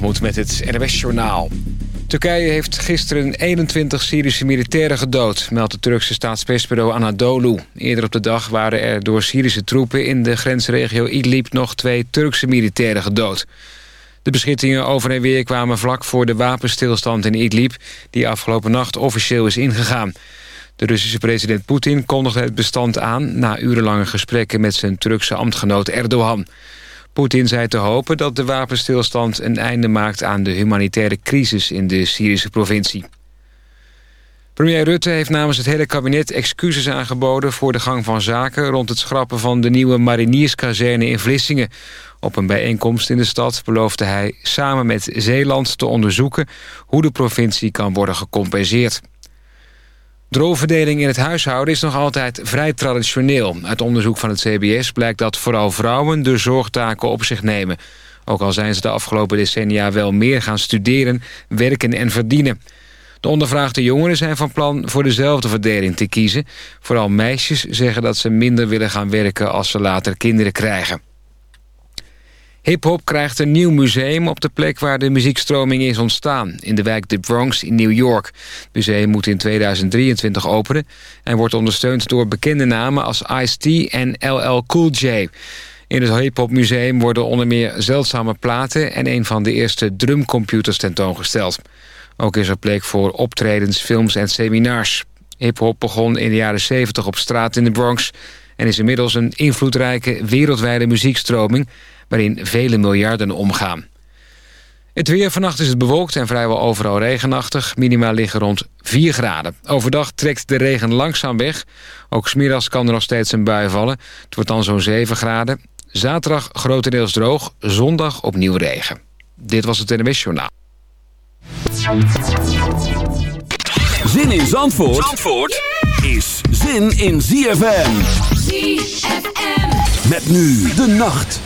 Moet met het NWS-journaal. Turkije heeft gisteren 21 Syrische militairen gedood... meldt het Turkse staatspersbureau Anadolu. Eerder op de dag waren er door Syrische troepen... in de grensregio Idlib nog twee Turkse militairen gedood. De beschittingen over en weer kwamen vlak voor de wapenstilstand in Idlib... die afgelopen nacht officieel is ingegaan. De Russische president Poetin kondigde het bestand aan... na urenlange gesprekken met zijn Turkse ambtgenoot Erdogan... Poetin zei te hopen dat de wapenstilstand een einde maakt aan de humanitaire crisis in de Syrische provincie. Premier Rutte heeft namens het hele kabinet excuses aangeboden voor de gang van zaken rond het schrappen van de nieuwe marinierskazerne in Vlissingen. Op een bijeenkomst in de stad beloofde hij samen met Zeeland te onderzoeken hoe de provincie kan worden gecompenseerd. De rolverdeling in het huishouden is nog altijd vrij traditioneel. Uit onderzoek van het CBS blijkt dat vooral vrouwen de zorgtaken op zich nemen. Ook al zijn ze de afgelopen decennia wel meer gaan studeren, werken en verdienen. De ondervraagde jongeren zijn van plan voor dezelfde verdeling te kiezen. Vooral meisjes zeggen dat ze minder willen gaan werken als ze later kinderen krijgen. Hip-hop krijgt een nieuw museum op de plek waar de muziekstroming is ontstaan... in de wijk The Bronx in New York. Het museum moet in 2023 openen... en wordt ondersteund door bekende namen als Ice-T en LL Cool J. In het hip-hop museum worden onder meer zeldzame platen... en een van de eerste drumcomputers tentoongesteld. Ook is er plek voor optredens, films en seminars. Hip-hop begon in de jaren 70 op straat in de Bronx... en is inmiddels een invloedrijke wereldwijde muziekstroming waarin vele miljarden omgaan. Het weer vannacht is het bewolkt en vrijwel overal regenachtig. Minima liggen rond 4 graden. Overdag trekt de regen langzaam weg. Ook smiddags kan er nog steeds een bui vallen. Het wordt dan zo'n 7 graden. Zaterdag grotendeels droog, zondag opnieuw regen. Dit was het NWS Journaal. Zin in Zandvoort, Zandvoort is zin in ZFM. ZFM. Met nu de nacht.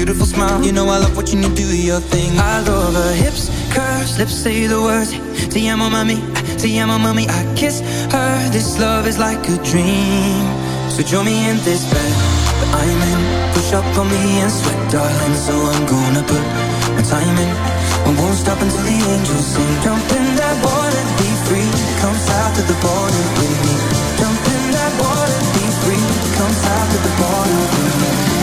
beautiful smile. You know I love watching you do, your thing. I love her hips, curves, lips say the words. Te amo mami, te amo mami I kiss her, this love is like a dream. So join me in this bed. That I'm in Push up on me and sweat darling. So I'm gonna put my time in. I won't stop until the angels sing. Jump in that water, be free. Come south to the border with me. Jump in that water, be free. Come south to the border with me.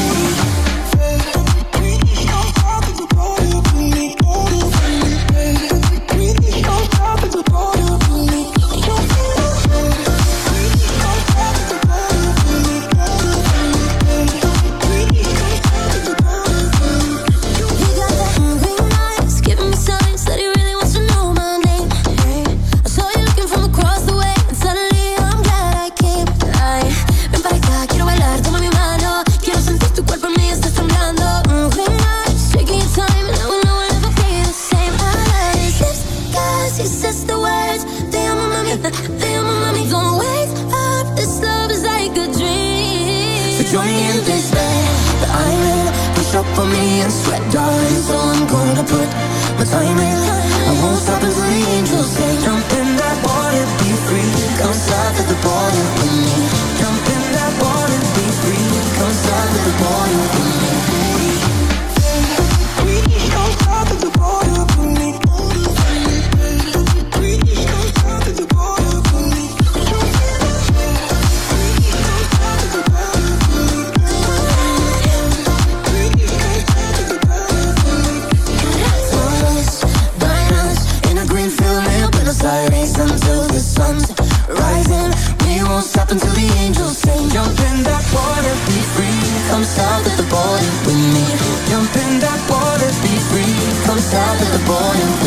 boy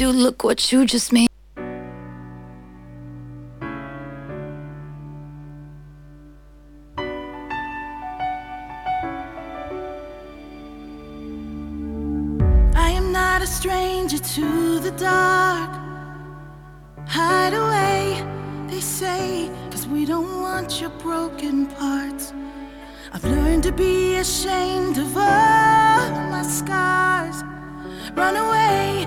Do. Look what you just made. I am not a stranger to the dark. Hide away, they say, cause we don't want your broken parts. I've learned to be ashamed of all my scars. Run away,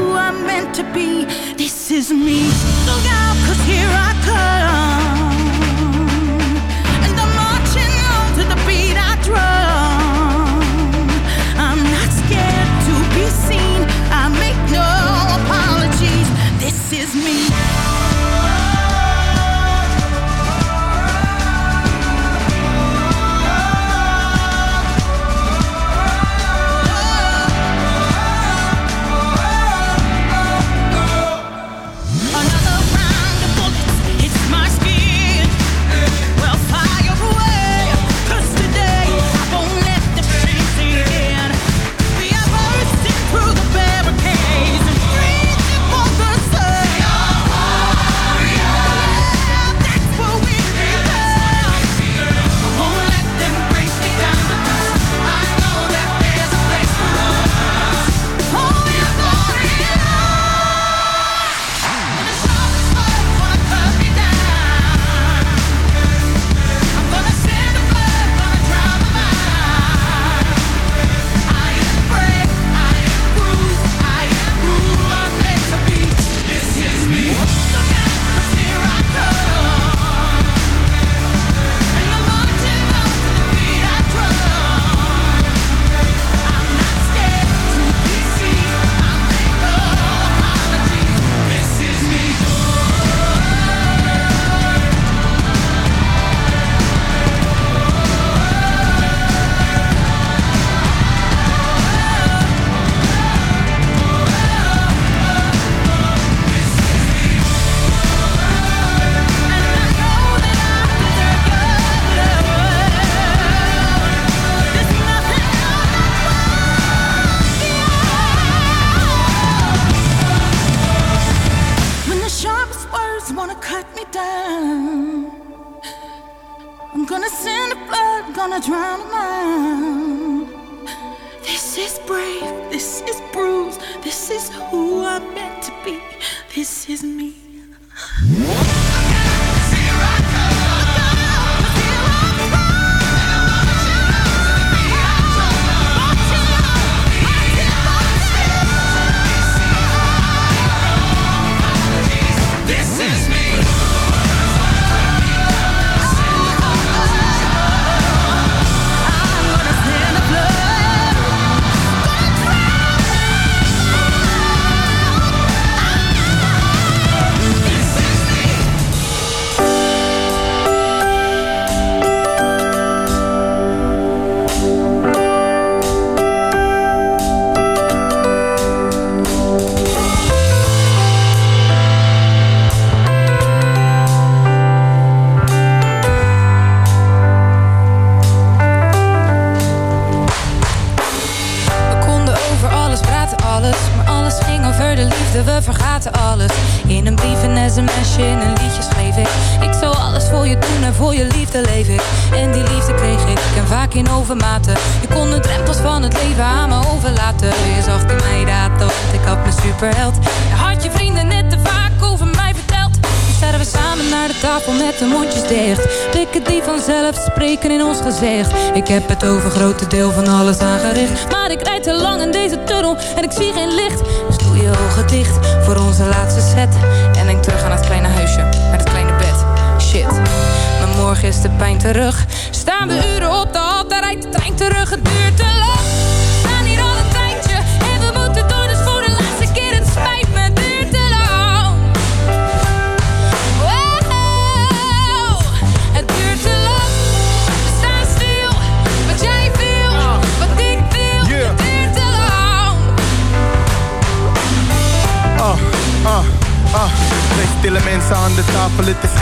Who I'm meant to be. This is me. Look out, cause here I come. And I'm marching on to the beat I drum. I'm not scared to be seen. I make no apologies. This is me. Ik shuffle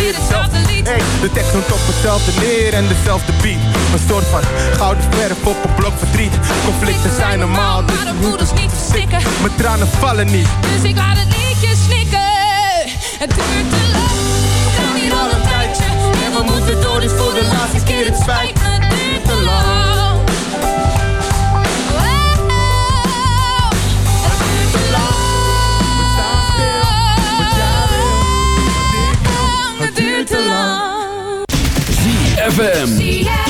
weer hetzelfde lied. Hey, De tekst noemt op hetzelfde neer en dezelfde beat. Een soort van gouden verf op een blok verdriet. Conflicten zijn normaal, dus maar de niet verstikken. Mijn tranen vallen niet. Dus ik laat het liedje snikken. Het duurt te lang, we staan hier al een tijdje. En we moeten door, dus voor de laatste keer het spijt. Me Het duurt te lang ZFM.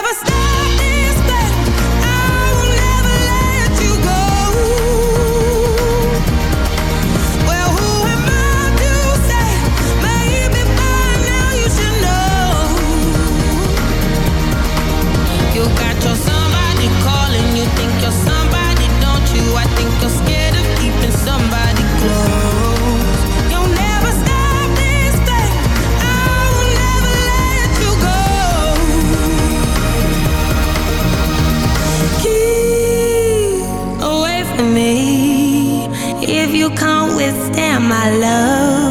my love.